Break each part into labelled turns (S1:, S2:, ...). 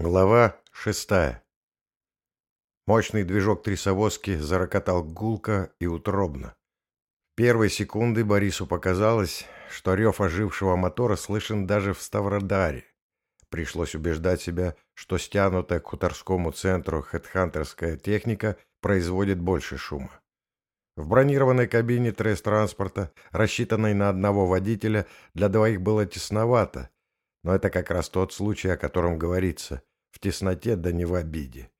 S1: Глава шестая. Мощный движок трясовозки зарокотал гулко и утробно. В первые секунды Борису показалось, что рев ожившего мотора слышен даже в Ставродаре. Пришлось убеждать себя, что стянутая к хуторскому центру хедхантерская техника производит больше шума. В бронированной кабине тресс-транспорта, рассчитанной на одного водителя, для двоих было тесновато, но это как раз тот случай, о котором говорится в тесноте да не в обиде.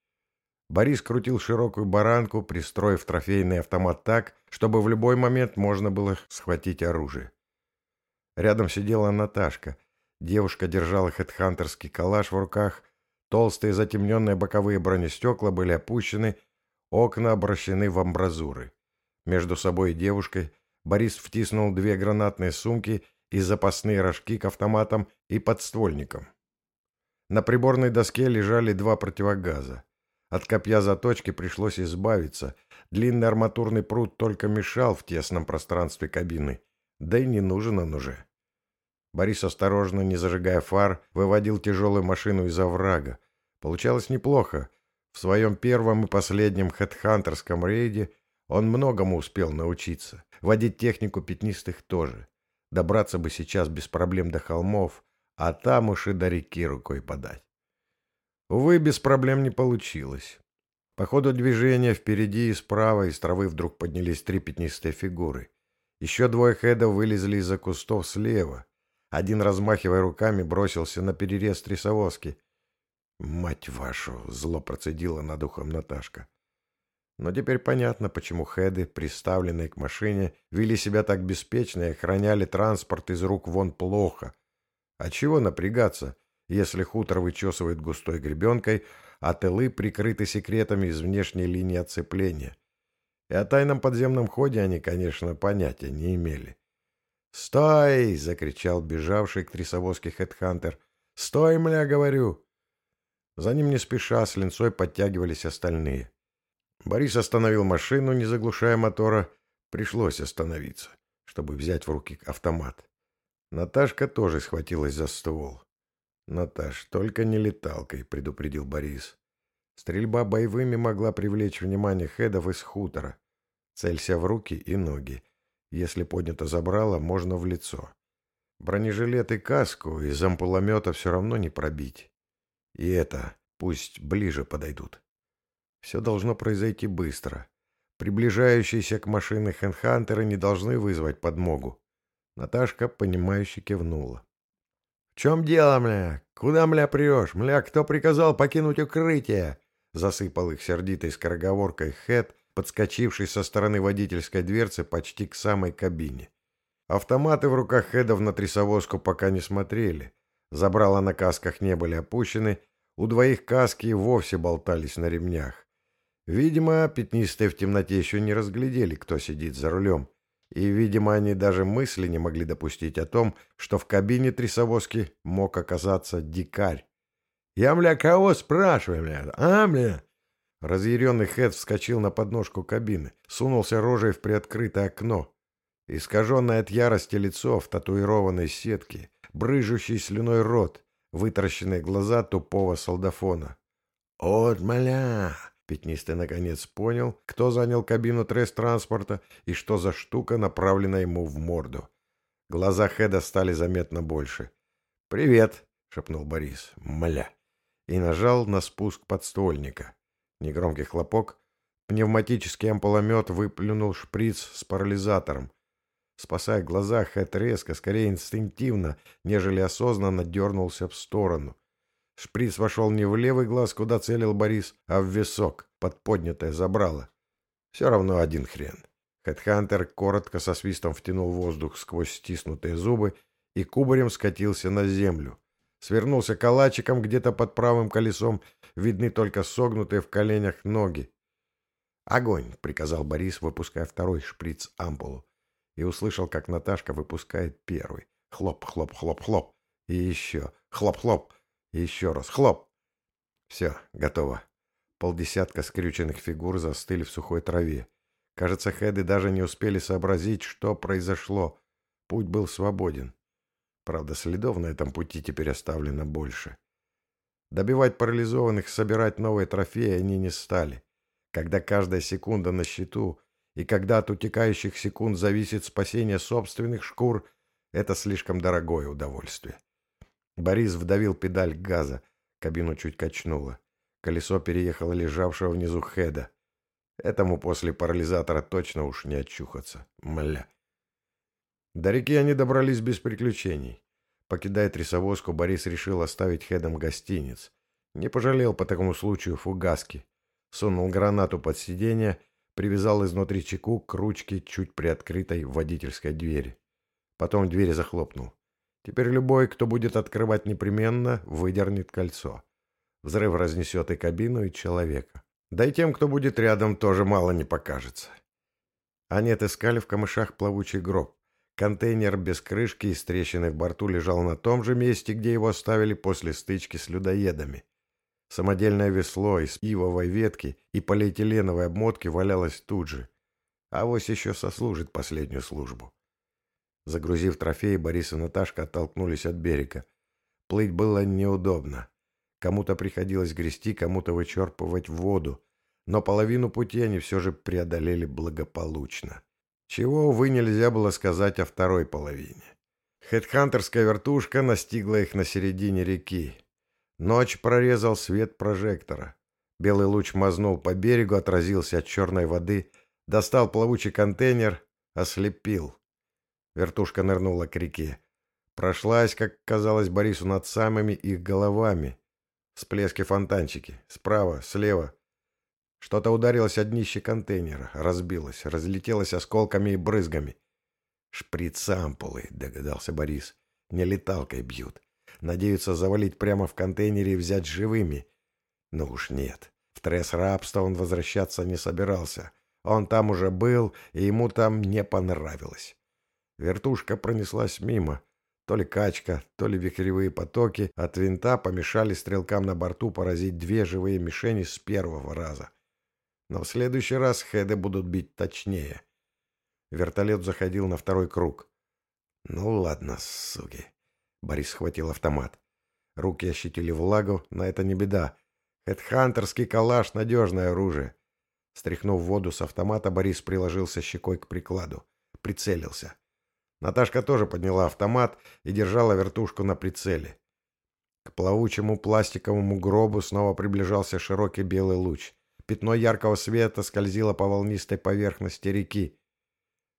S1: Борис крутил широкую баранку, пристроив трофейный автомат так, чтобы в любой момент можно было схватить оружие. Рядом сидела Наташка. Девушка держала хедхантерский калаш в руках. Толстые затемненные боковые бронестекла были опущены, окна обращены в амбразуры. Между собой и девушкой Борис втиснул две гранатные сумки и запасные рожки к автоматам и подствольникам. На приборной доске лежали два противогаза. От копья заточки пришлось избавиться. Длинный арматурный пруд только мешал в тесном пространстве кабины. Да и не нужен он уже. Борис осторожно, не зажигая фар, выводил тяжелую машину из оврага. Получалось неплохо. В своем первом и последнем хедхантерском рейде он многому успел научиться. Водить технику пятнистых тоже. Добраться бы сейчас без проблем до холмов, а там уж и до реки рукой подать. Увы, без проблем не получилось. По ходу движения впереди и справа из травы вдруг поднялись три пятнистые фигуры. Еще двое хедов вылезли из-за кустов слева. Один, размахивая руками, бросился на перерез трясовозки. «Мать вашу!» — зло процедила над ухом Наташка. Но теперь понятно, почему хеды, приставленные к машине, вели себя так беспечно и охраняли транспорт из рук вон плохо, а чего напрягаться, если хутор вычесывает густой гребенкой, а тылы прикрыты секретами из внешней линии оцепления? И о тайном подземном ходе они, конечно, понятия не имели. «Стой!» — закричал бежавший к трясовозке хедхантер. «Стой, мля, говорю!» За ним не спеша с линцой подтягивались остальные. Борис остановил машину, не заглушая мотора. Пришлось остановиться, чтобы взять в руки автомат. Наташка тоже схватилась за ствол. «Наташ, только не леталкой», — предупредил Борис. Стрельба боевыми могла привлечь внимание хедов из хутора. Целься в руки и ноги. Если поднято забрало, можно в лицо. Бронежилет и каску из ампуломета все равно не пробить. И это пусть ближе подойдут. Все должно произойти быстро. Приближающиеся к машине хенхантеры не должны вызвать подмогу. Наташка, понимающе кивнула. — В чем дело, мля? Куда, мля, прешь? Мля, кто приказал покинуть укрытие? Засыпал их сердитой скороговоркой Хэт, подскочивший со стороны водительской дверцы почти к самой кабине. Автоматы в руках Хедов на трясовозку пока не смотрели. Забрала на касках не были опущены, у двоих каски и вовсе болтались на ремнях. Видимо, пятнистые в темноте еще не разглядели, кто сидит за рулем, и, видимо, они даже мысли не могли допустить о том, что в кабине трясовозки мог оказаться дикарь. «Я, мля, кого спрашиваю, мля? А, мля?» Разъяренный Хэт вскочил на подножку кабины, сунулся рожей в приоткрытое окно. Искаженное от ярости лицо в татуированной сетке, брыжущий слюной рот, вытаращенные глаза тупого солдафона. «От, мля!» Пятнистый наконец понял, кто занял кабину тресс-транспорта и что за штука направлена ему в морду. Глаза Хеда стали заметно больше. «Привет!» — шепнул Борис. «Мля!» И нажал на спуск подствольника. Негромкий хлопок. Пневматический ампуломет выплюнул шприц с парализатором. Спасая глаза, Хэт резко, скорее инстинктивно, нежели осознанно дернулся в сторону. Шприц вошел не в левый глаз, куда целил Борис, а в висок, под поднятое забрало. Все равно один хрен. Хедхантер коротко со свистом втянул воздух сквозь стиснутые зубы и кубарем скатился на землю. Свернулся калачиком где-то под правым колесом, видны только согнутые в коленях ноги. «Огонь!» — приказал Борис, выпуская второй шприц-ампулу. И услышал, как Наташка выпускает первый. Хлоп, хлоп, хлоп, хлоп. И еще. Хлоп, хлоп. И еще раз. Хлоп! Все, готово. Полдесятка скрюченных фигур застыли в сухой траве. Кажется, хеды даже не успели сообразить, что произошло. Путь был свободен. Правда, следов на этом пути теперь оставлено больше. Добивать парализованных, собирать новые трофеи они не стали. Когда каждая секунда на счету, и когда от утекающих секунд зависит спасение собственных шкур, это слишком дорогое удовольствие. Борис вдавил педаль газа, кабину чуть качнуло. Колесо переехало лежавшего внизу Хеда. Этому после парализатора точно уж не очухаться. Мля. До реки они добрались без приключений. Покидая трясовозку, Борис решил оставить Хедом гостиниц. Не пожалел по такому случаю фугаски. Сунул гранату под сиденье, привязал изнутри чеку к ручке чуть приоткрытой водительской двери. Потом дверь захлопнул. Теперь любой, кто будет открывать непременно, выдернет кольцо. Взрыв разнесет и кабину, и человека. Да и тем, кто будет рядом, тоже мало не покажется. Они отыскали в камышах плавучий гроб. Контейнер без крышки и с трещиной в борту лежал на том же месте, где его оставили после стычки с людоедами. Самодельное весло из ивовой ветки и полиэтиленовой обмотки валялось тут же. А Авось еще сослужит последнюю службу. Загрузив трофеи, Борис и Наташка оттолкнулись от берега. Плыть было неудобно. Кому-то приходилось грести, кому-то вычерпывать воду, но половину пути они все же преодолели благополучно. Чего, увы, нельзя было сказать о второй половине. Хедхантерская вертушка настигла их на середине реки. Ночь прорезал свет прожектора. Белый луч мазнул по берегу, отразился от черной воды, достал плавучий контейнер, ослепил. Вертушка нырнула к реке. Прошлась, как казалось Борису, над самыми их головами. Всплески фонтанчики. Справа, слева, что-то ударилось о днище контейнера, разбилось, разлетелось осколками и брызгами. «Шприц-ампулы», — догадался Борис. «Не леталкой бьют. Надеются завалить прямо в контейнере и взять живыми. Но уж нет. В тресс рабства он возвращаться не собирался. Он там уже был, и ему там не понравилось. Вертушка пронеслась мимо. То ли качка, то ли вихревые потоки от винта помешали стрелкам на борту поразить две живые мишени с первого раза. Но в следующий раз хеды будут бить точнее. Вертолет заходил на второй круг. Ну ладно, суки. Борис схватил автомат. Руки ощутили влагу, но это не беда. Хедхантерский калаш — надежное оружие. Стряхнув воду с автомата, Борис приложился щекой к прикладу. Прицелился. Наташка тоже подняла автомат и держала вертушку на прицеле. К плавучему пластиковому гробу снова приближался широкий белый луч. Пятно яркого света скользило по волнистой поверхности реки.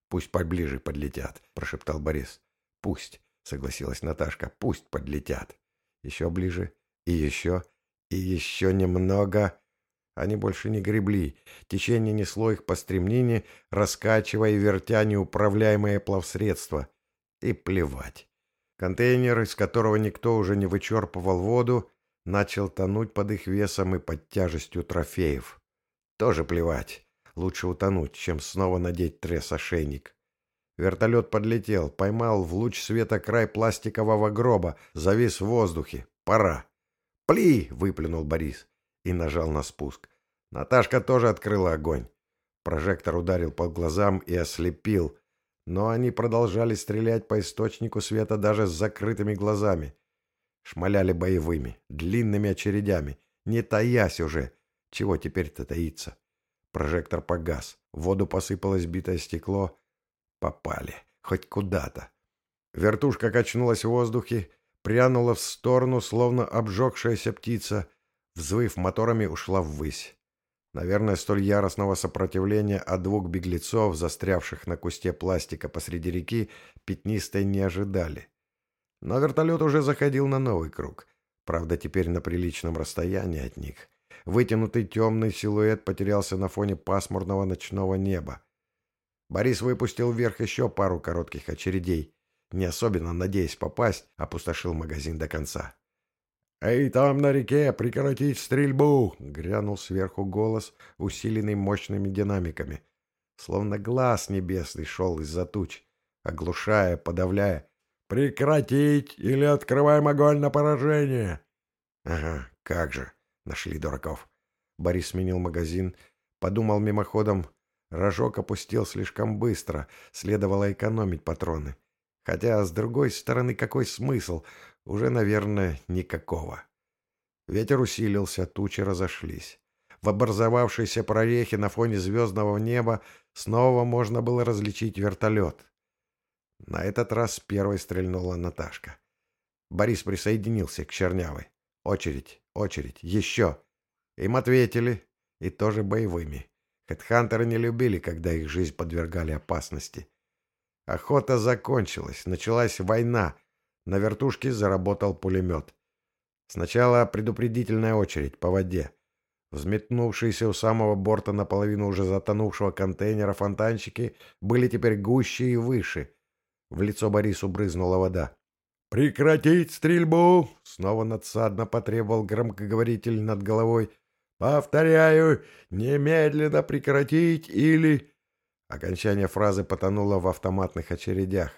S1: «Пусть поближе подлетят», — прошептал Борис. «Пусть», — согласилась Наташка, — «пусть подлетят». Еще ближе, и еще, и еще немного. Они больше не гребли. Течение несло их по стремнине, раскачивая и вертя неуправляемое плавсредство. И плевать. Контейнер, из которого никто уже не вычерпывал воду, начал тонуть под их весом и под тяжестью трофеев. Тоже плевать. Лучше утонуть, чем снова надеть тресс-ошейник. Вертолет подлетел, поймал в луч света край пластикового гроба, завис в воздухе. Пора. «Пли!» — выплюнул Борис и нажал на спуск. Наташка тоже открыла огонь. Прожектор ударил по глазам и ослепил, но они продолжали стрелять по источнику света даже с закрытыми глазами. Шмаляли боевыми, длинными очередями, не таясь уже, чего теперь-то таиться? Прожектор погас. В воду посыпалось битое стекло. Попали. Хоть куда-то. Вертушка качнулась в воздухе, прянула в сторону, словно обжегшаяся птица. Взвыв моторами, ушла ввысь. Наверное, столь яростного сопротивления от двух беглецов, застрявших на кусте пластика посреди реки, пятнистой не ожидали. Но вертолет уже заходил на новый круг. Правда, теперь на приличном расстоянии от них. Вытянутый темный силуэт потерялся на фоне пасмурного ночного неба. Борис выпустил вверх еще пару коротких очередей. Не особенно надеясь попасть, опустошил магазин до конца. «Эй, там на реке, прекратить стрельбу!» — грянул сверху голос, усиленный мощными динамиками. Словно глаз небесный шел из-за туч, оглушая, подавляя. «Прекратить или открываем огонь на поражение!» «Ага, как же!» Нашли дураков. Борис сменил магазин. Подумал мимоходом. Рожок опустил слишком быстро. Следовало экономить патроны. Хотя, с другой стороны, какой смысл? Уже, наверное, никакого. Ветер усилился, тучи разошлись. В образовавшейся прорехе на фоне звездного неба снова можно было различить вертолет. На этот раз первой стрельнула Наташка. Борис присоединился к Чернявой. Очередь, очередь, еще. Им ответили, и тоже боевыми. Хедхантеры не любили, когда их жизнь подвергали опасности. Охота закончилась, началась война. На вертушке заработал пулемет. Сначала предупредительная очередь по воде. Взметнувшиеся у самого борта наполовину уже затонувшего контейнера фонтанчики были теперь гуще и выше. В лицо Борису брызнула вода. «Прекратить стрельбу!» — снова надсадно потребовал громкоговоритель над головой. «Повторяю, немедленно прекратить или...» Окончание фразы потонуло в автоматных очередях.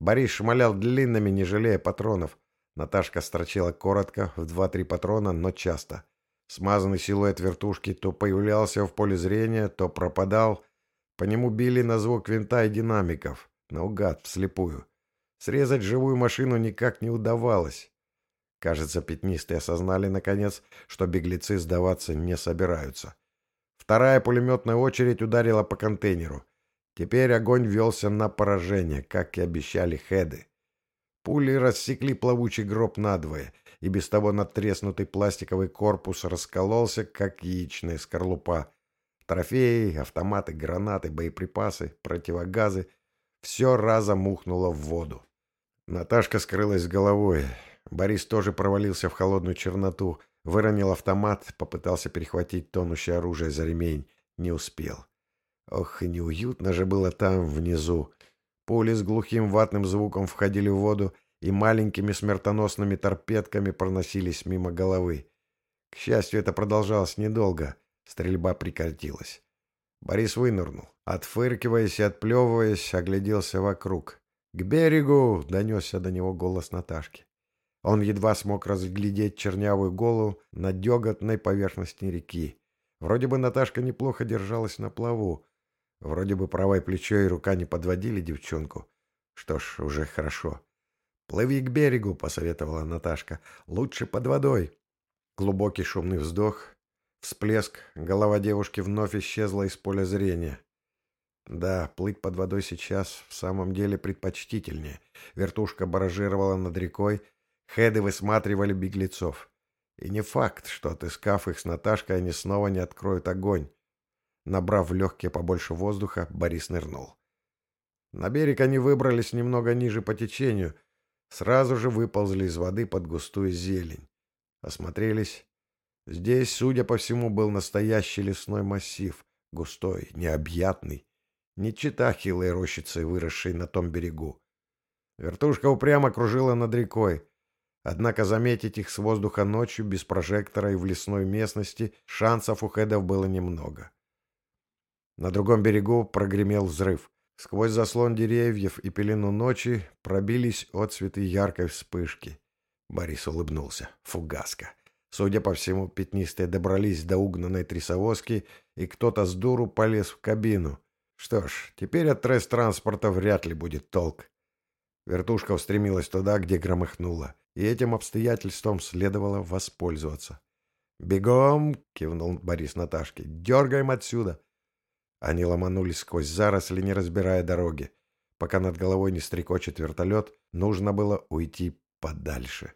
S1: Борис шмалял длинными, не жалея патронов. Наташка строчила коротко, в два-три патрона, но часто. Смазанный силуэт вертушки то появлялся в поле зрения, то пропадал. По нему били на звук винта и динамиков. Наугад, вслепую. Срезать живую машину никак не удавалось. Кажется, пятнистые осознали, наконец, что беглецы сдаваться не собираются. Вторая пулеметная очередь ударила по контейнеру. Теперь огонь велся на поражение, как и обещали хеды. Пули рассекли плавучий гроб надвое, и без того надтреснутый пластиковый корпус раскололся, как яичная скорлупа. Трофеи, автоматы, гранаты, боеприпасы, противогазы — все разом ухнуло в воду. Наташка скрылась головой. Борис тоже провалился в холодную черноту, выронил автомат, попытался перехватить тонущее оружие за ремень. Не успел. Ох, и неуютно же было там, внизу. Пули с глухим ватным звуком входили в воду и маленькими смертоносными торпедками проносились мимо головы. К счастью, это продолжалось недолго. Стрельба прекратилась. Борис вынырнул. Отфыркиваясь и отплевываясь, огляделся вокруг. «К берегу!» — донесся до него голос Наташки. Он едва смог разглядеть чернявую голову на деготной поверхности реки. Вроде бы Наташка неплохо держалась на плаву. Вроде бы правое плечо и рука не подводили девчонку. Что ж, уже хорошо. «Плыви к берегу», — посоветовала Наташка. «Лучше под водой». Глубокий шумный вздох, всплеск, голова девушки вновь исчезла из поля зрения. Да, плыть под водой сейчас в самом деле предпочтительнее. Вертушка баражировала над рекой, хеды высматривали беглецов. И не факт, что, отыскав их с Наташкой, они снова не откроют огонь. Набрав в легкие побольше воздуха, Борис нырнул. На берег они выбрались немного ниже по течению, сразу же выползли из воды под густую зелень. Осмотрелись. Здесь, судя по всему, был настоящий лесной массив, густой, необъятный, не чита хилой рощицы, выросшей на том берегу. Вертушка упрямо кружила над рекой. Однако заметить их с воздуха ночью, без прожектора и в лесной местности, шансов у хедов было немного. На другом берегу прогремел взрыв. Сквозь заслон деревьев и пелену ночи пробились отцветы яркой вспышки. Борис улыбнулся. Фугаска. Судя по всему, пятнистые добрались до угнанной трясовозки, и кто-то с дуру полез в кабину. Что ж, теперь от тресс-транспорта вряд ли будет толк. Вертушка устремилась туда, где громыхнула, и этим обстоятельством следовало воспользоваться. «Бегом!» — кивнул Борис Наташке. «Дергаем отсюда!» Они ломанулись сквозь заросли, не разбирая дороги. Пока над головой не стрекочет вертолет, нужно было уйти подальше.